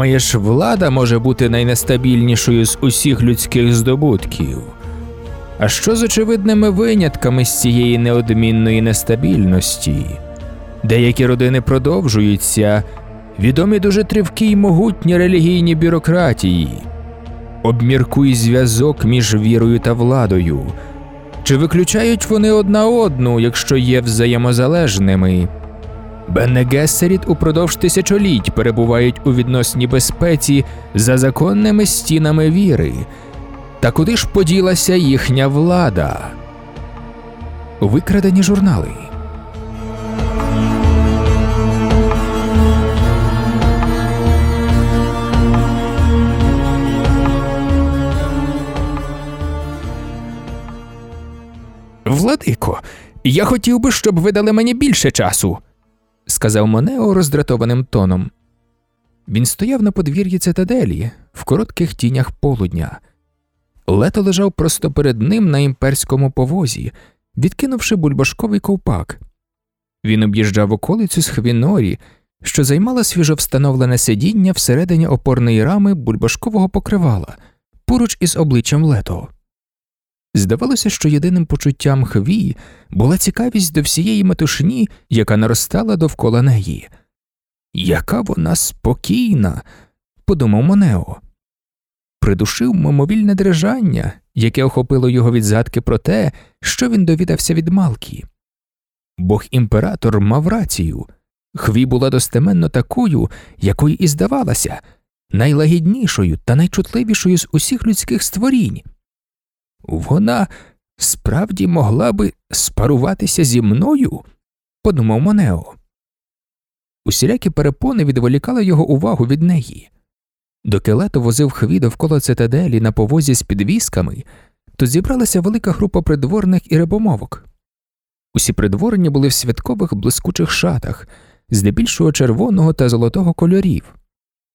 Думаєш, влада може бути найнестабільнішою з усіх людських здобутків? А що з очевидними винятками з цієї неодмінної нестабільності? Деякі родини продовжуються, відомі дуже тривкі й могутні релігійні бюрократії. Обміркуй зв'язок між вірою та владою. Чи виключають вони одна одну, якщо є взаємозалежними? Бенне Гессеріт упродовж тисячоліть перебувають у відносній безпеці за законними стінами віри. Та куди ж поділася їхня влада? Викрадені журнали. Владико, я хотів би, щоб ви дали мені більше часу, сказав Монео роздратованим тоном. Він стояв на подвір'ї цитаделі в коротких тінях полудня. Лето лежав просто перед ним на імперському повозі, відкинувши бульбашковий ковпак. Він об'їжджав околицю з Хвінорі, що займала свіжовстановлене сидіння всередині опорної рами бульбашкового покривала, поруч із обличчям лето. Здавалося, що єдиним почуттям хві була цікавість до всієї метушні, яка наростала довкола неї. Яка вона спокійна, подумав Монео. Придушив мимовільне дрижання, яке охопило його від згадки про те, що він довідався від Малкі. Бог імператор мав рацію. Хві була достеменно такою, якою і здавалася, найлагіднішою та найчутливішою з усіх людських створінь. Вона справді могла би спаруватися зі мною, подумав Монео. Усілякі перепони відволікали його увагу від неї. Доки лето возив хві довкола цитаделі на повозі з підвісками, то зібралася велика група придворних і рибомовок. Усі придворні були в святкових блискучих шатах, здебільшого червоного та золотого кольорів.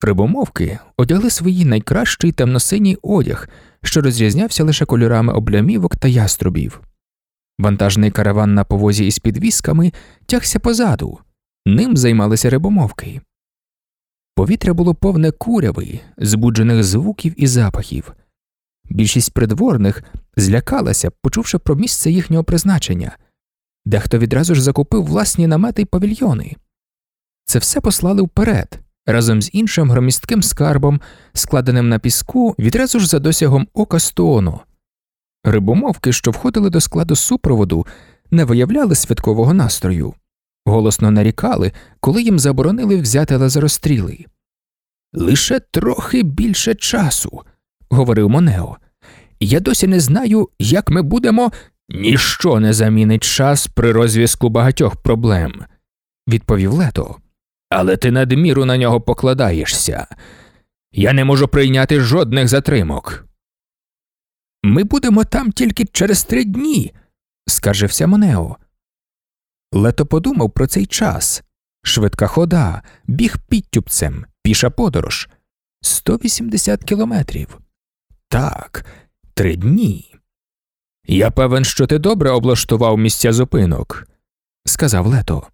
Рибомовки одягли свій найкращий темносиній одяг, що розрізнявся лише кольорами облямівок та яструбів. Вантажний караван на повозі із підвісками тягся позаду, ним займалися рибомовки. Повітря було повне куряви, збуджених звуків і запахів. Більшість придворних злякалася, почувши про місце їхнього призначення, дехто відразу ж закупив власні намети й павільйони. Це все послали вперед, разом з іншим громістким скарбом, складеним на піску відразу ж за досягом ока Стоону. Рибомовки, що входили до складу супроводу, не виявляли святкового настрою, голосно нарікали, коли їм заборонили взяти лазеростріли. Лише трохи більше часу, говорив Монео. Я досі не знаю, як ми будемо. Ніщо не замінить час при розв'язку багатьох проблем, відповів Лето. Але ти надміру на нього покладаєшся. Я не можу прийняти жодних затримок. Ми будемо там тільки через три дні, скаржився Монео. Лето подумав про цей час швидка хода, біг підтюпцем, піша подорож 180 кілометрів. Так, три дні. Я певен, що ти добре облаштував місця зупинок, сказав Лето.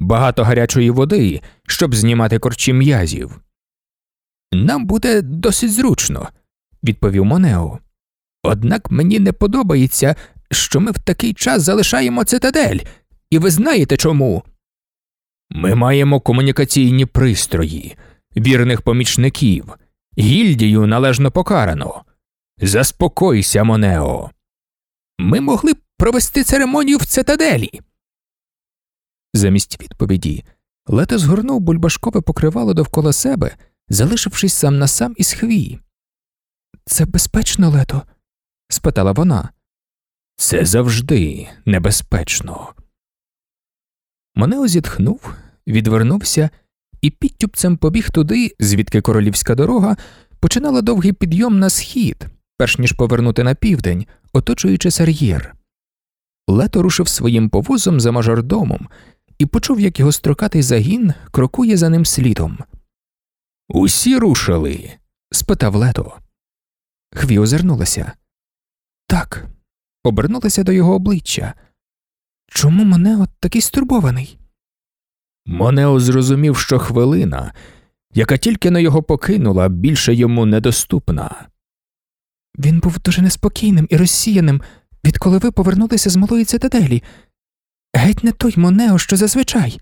Багато гарячої води, щоб знімати корчі м'язів. Нам буде досить зручно, відповів Монео. Однак мені не подобається, що ми в такий час залишаємо цитадель, і ви знаєте чому. Ми маємо комунікаційні пристрої, вірних помічників, гільдію належно покарано. Заспокойся, Монео. Ми могли б провести церемонію в цитаделі. Замість відповіді Лето згорнув бульбашкове покривало довкола себе, залишившись сам на сам із хвії. Це безпечно, лето? спитала вона. Це завжди небезпечно. Монео зітхнув, відвернувся і підтюпцем побіг туди, звідки королівська дорога починала довгий підйом на схід, перш ніж повернути на південь, оточуючи сар'єр. Лето рушив своїм повозом за мажордомом і почув, як його строкатий загін крокує за ним слідом. Усі рушили? спитав лето. Хві озирнулася. Так, обернулася до його обличчя. Чому Монео такий стурбований? Монео зрозумів, що хвилина, яка тільки на його покинула, більше йому недоступна. Він був дуже неспокійним і розсіяним, відколи ви повернулися з малої цитаделі. Геть не той Монео, що зазвичай.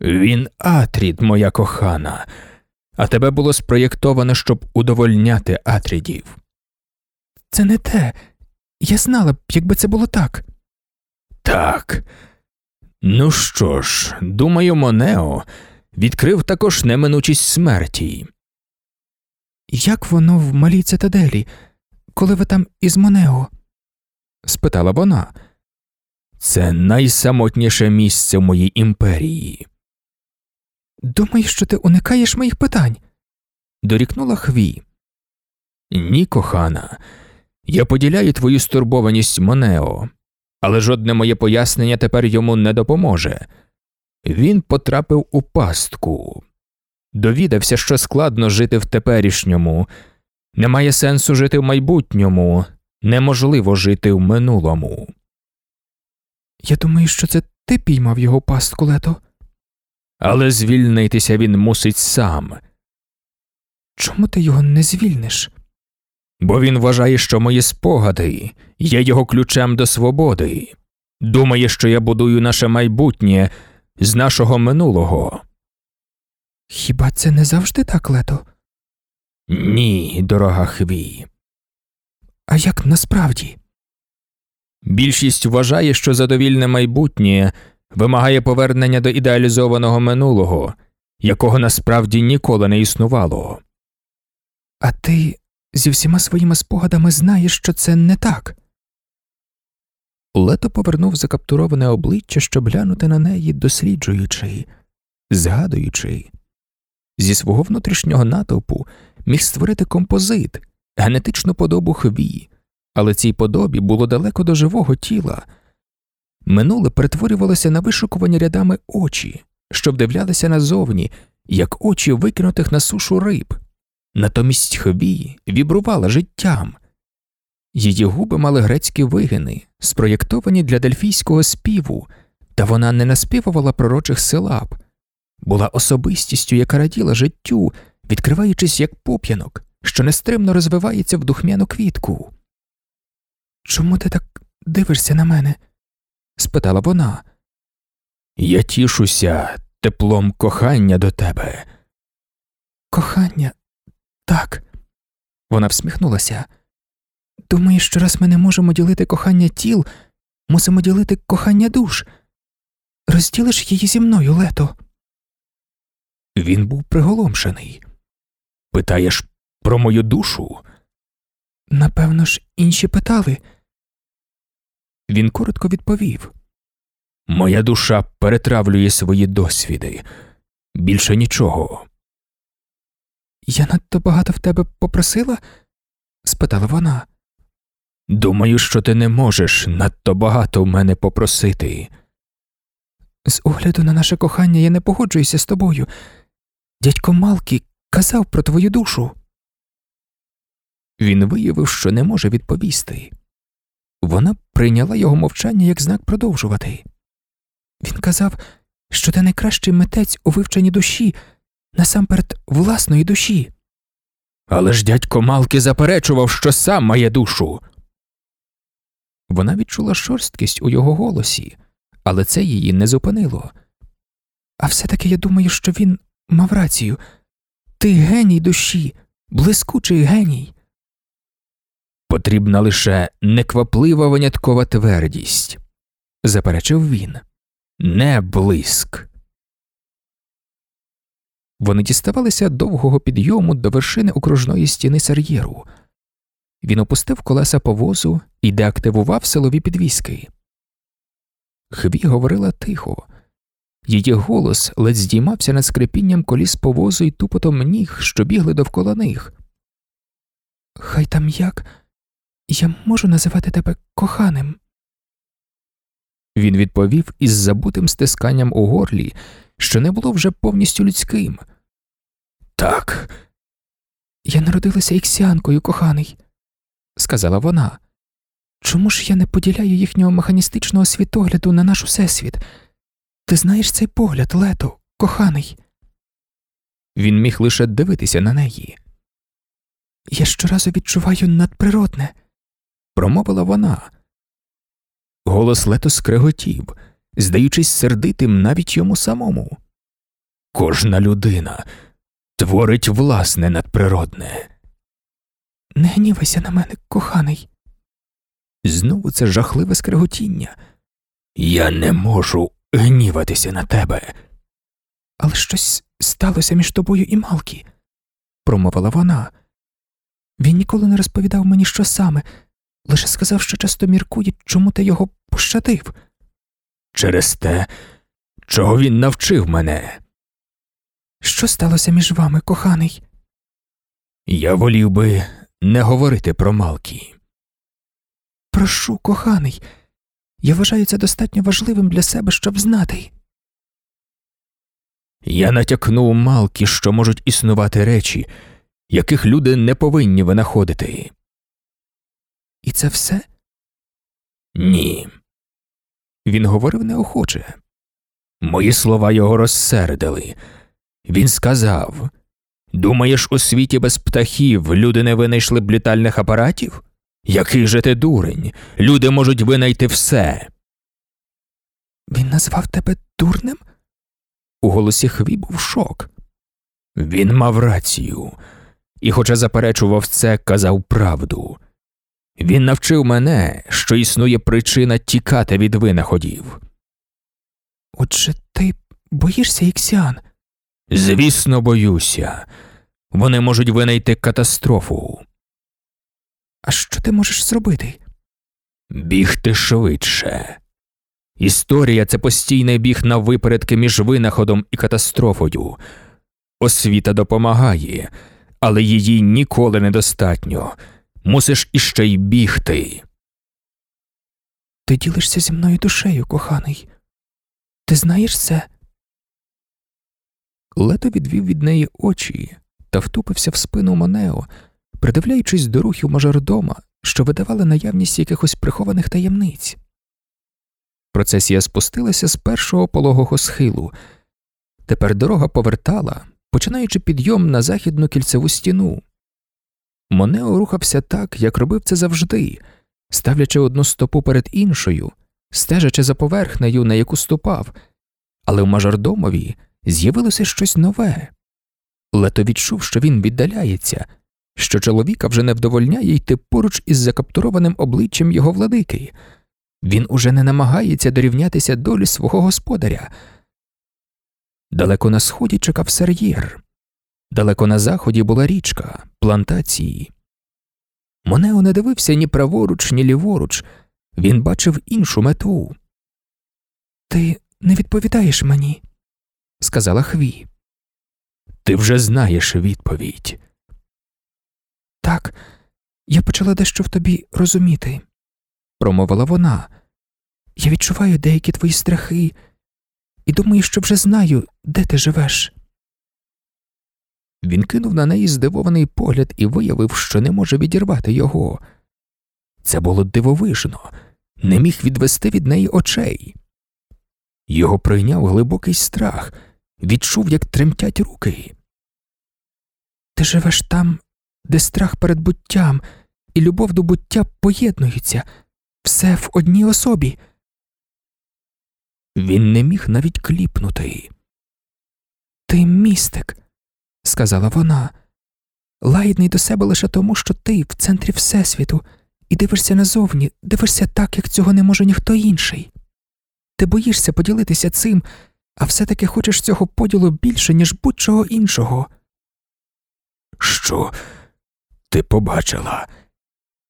Він Атрід, моя кохана, а тебе було спроєктовано, щоб удовольняти Атрідів. Це не те. Я знала б, якби це було так. Так. Ну що ж, думаю, Монео відкрив також неминучість смерті. Як воно в малій цитаделі, коли ви там із Монео? спитала вона. Це найсамотніше місце в моїй імперії. Думаю, що ти уникаєш моїх питань. дорікнула Хві. Ні, кохана, я поділяю твою стурбованість Монео, але жодне моє пояснення тепер йому не допоможе. Він потрапив у пастку, довідався, що складно жити в теперішньому, немає сенсу жити в майбутньому, неможливо жити в минулому. Я думаю, що це ти піймав його пастку лето. Але звільнитися він мусить сам, Чому ти його не звільниш? бо він вважає, що мої спогади є його ключем до свободи, думає, що я будую наше майбутнє з нашого минулого. Хіба це не завжди так лето? Ні, дорога Хві. А як насправді? Більшість вважає, що задовільне майбутнє вимагає повернення до ідеалізованого минулого, якого насправді ніколи не існувало. А ти зі всіма своїми спогадами знаєш, що це не так. Лето повернув закаптуроване обличчя, щоб глянути на неї, досліджуючи, згадуючи. Зі свого внутрішнього натовпу міг створити композит, генетичну подобу хві, але цій подобі було далеко до живого тіла. Минуле перетворювалося на вишукувані рядами очі, що вдивлялися назовні, як очі викинутих на сушу риб. Натомість хві вібрувала життям. Її губи мали грецькі вигини, спроєктовані для дельфійського співу, та вона не наспівувала пророчих силаб, була особистістю, яка раділа життю, відкриваючись як поп'янок, що нестримно розвивається в духмяну квітку. Чому ти так дивишся на мене? спитала вона. Я тішуся теплом кохання до тебе. Кохання, так. Вона всміхнулася. Думаєш, що раз ми не можемо ділити кохання тіл, мусимо ділити кохання душ. Розділиш її зі мною, лето. Він був приголомшений. Питаєш про мою душу? Напевно ж, інші питали. Він коротко відповів Моя душа перетравлює свої досвіди. Більше нічого. Я надто багато в тебе попросила? спитала вона. Думаю, що ти не можеш надто багато в мене попросити. З огляду на наше кохання я не погоджуюся з тобою. Дядько Малкі казав про твою душу. Він виявив, що не може відповісти. Вона прийняла його мовчання як знак продовжувати. Він казав, що ти найкращий митець у вивченні душі, насамперед власної душі. Але ж дядько Малки заперечував, що сам має душу. Вона відчула шорсткість у його голосі, але це її не зупинило. А все таки я думаю, що він мав рацію. Ти геній душі, блискучий геній. Потрібна лише некваплива виняткова твердість, заперечив він, не блиск. Вони діставалися довгого підйому до вершини окружної стіни сар'єру. Він опустив колеса повозу і деактивував силові підвіски. Хві говорила тихо. Її голос ледь здіймався над скрипінням коліс повозу і тупотом ніг, що бігли довкола них. Хай там як, я можу називати тебе коханим. Він відповів із забутим стисканням у горлі, що не було вже повністю людським. Так, Я народилася іксіанкою, коханий, сказала вона. Чому ж я не поділяю їхнього механістичного світогляду на наш усесвіт? Ти знаєш цей погляд, лето, коханий. Він міг лише дивитися на неї. Я щоразу відчуваю надприродне. Промовила вона. Голос лето скреготів, здаючись сердитим навіть йому самому. Кожна людина творить власне надприродне. Не гнівайся на мене, коханий. Знову це жахливе скреготіння. Я не можу гніватися на тебе. Але щось сталося між тобою і Малкі, промовила вона. Він ніколи не розповідав мені, що саме, лише сказав, що часто міркує, чому ти його пощадив. Через те, чого він навчив мене. Що сталося між вами, коханий? Я волів би не говорити про Малкі. Прошу, коханий. Я вважаю це достатньо важливим для себе, щоб знати. Я натякнув Малкі, що можуть існувати речі, яких люди не повинні винаходити. Це все? Ні. Він говорив неохоче. Мої слова його розсердили. Він сказав Думаєш, у світі без птахів люди не винайшли б літальних апаратів? Який же ти дурень? Люди можуть винайти все. Він назвав тебе дурним? У голосі Хві був шок. Він мав рацію, і, хоча заперечував це, казав правду. Він навчив мене, що існує причина тікати від винаходів. Отже, ти боїшся іксіан? Звісно, боюся. Вони можуть винайти катастрофу. А що ти можеш зробити? Бігти швидше. Історія це постійний біг на випередки між винаходом і катастрофою. Освіта допомагає, але її ніколи недостатньо. Мусиш іще й бігти. Ти ділишся зі мною душею, коханий. Ти знаєш це? Лето відвів від неї очі та втупився в спину Монео, придивляючись до рухів мажордома, що видавали наявність якихось прихованих таємниць. Процесія спустилася з першого пологого схилу. Тепер дорога повертала, починаючи підйом на західну кільцеву стіну. Монео рухався так, як робив це завжди, ставлячи одну стопу перед іншою, стежачи за поверхнею, на яку ступав, але в мажордомові з'явилося щось нове. Лето відчув, що він віддаляється, що чоловіка вже не вдовольняє йти поруч із закаптурованим обличчям його владики. Він уже не намагається дорівнятися долі свого господаря. Далеко на сході чекав сер'єр, далеко на заході була річка, плантації. Монео не дивився ні праворуч, ні ліворуч, він бачив іншу мету. Ти не відповідаєш мені, сказала Хві. Ти вже знаєш відповідь. Так, я почала дещо в тобі розуміти, промовила вона. Я відчуваю деякі твої страхи і думаю, що вже знаю, де ти живеш. Він кинув на неї здивований погляд і виявив, що не може відірвати його. Це було дивовижно, не міг відвести від неї очей. Його прийняв глибокий страх, відчув, як тремтять руки. Ти живеш там, де страх перед буттям і любов до буття поєднуються, все в одній особі. Він не міг навіть кліпнути. Ти містик, сказала вона, лагідний до себе лише тому, що ти в центрі Всесвіту, і дивишся назовні, дивишся так, як цього не може ніхто інший. Ти боїшся поділитися цим, а все таки хочеш цього поділу більше, ніж будь-чого іншого. Що ти побачила?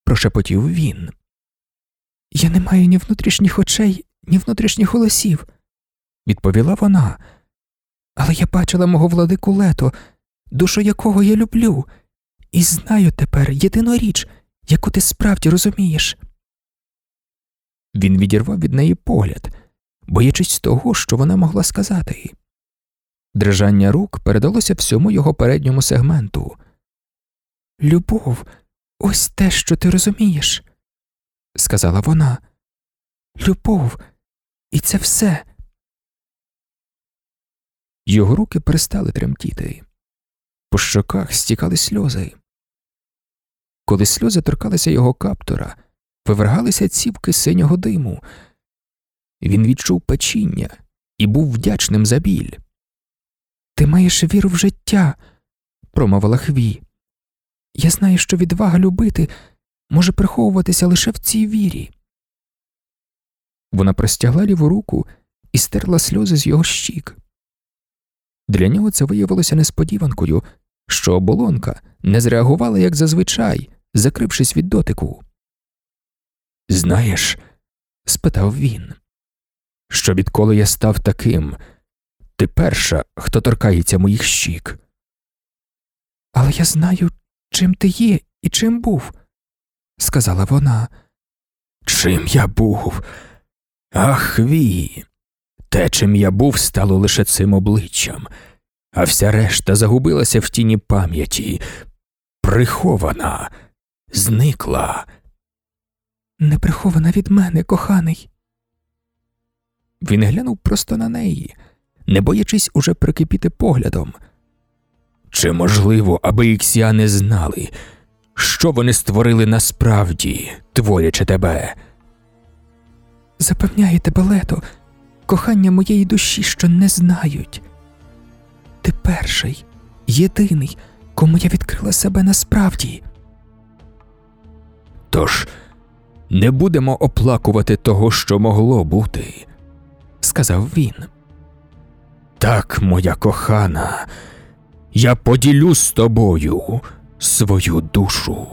прошепотів він. Я не маю ні внутрішніх очей, ні внутрішніх голосів, відповіла вона. Але я бачила мого владику лето, душу якого я люблю, і знаю тепер єдину річ, яку ти справді розумієш. Він відірвав від неї погляд, боячись того, що вона могла сказати. Дрижання рук передалося всьому його передньому сегменту. Любов, ось те, що ти розумієш, сказала вона. Любов, і це все. Його руки перестали тремтіти. По щоках стікали сльози. Коли сльози торкалися його каптора, вивергалися цівки синього диму. Він відчув печіння і був вдячним за біль. Ти маєш віру в життя, промовила Хві. Я знаю, що відвага любити може приховуватися лише в цій вірі. Вона простягла ліву руку і стерла сльози з його щік. Для нього це виявилося несподіванкою, що оболонка не зреагувала як зазвичай, закрившись від дотику. Знаєш, спитав він, що відколи я став таким, ти перша, хто торкається моїх щік. Але я знаю, чим ти є і чим був, сказала вона. Чим я був? Ах, ві. Те, чим я був, стало лише цим обличчям, а вся решта загубилася в тіні пам'яті, прихована, зникла. Не прихована від мене, коханий. Він глянув просто на неї, не боячись уже прикипіти поглядом. Чи можливо, аби іксіани знали, що вони створили насправді, творячи тебе? Запевняю тебе, лето, кохання моєї душі, що не знають. Ти перший, єдиний, кому я відкрила себе насправді. Тож не будемо оплакувати того, що могло бути, сказав він. Так, моя кохана, я поділю з тобою свою душу.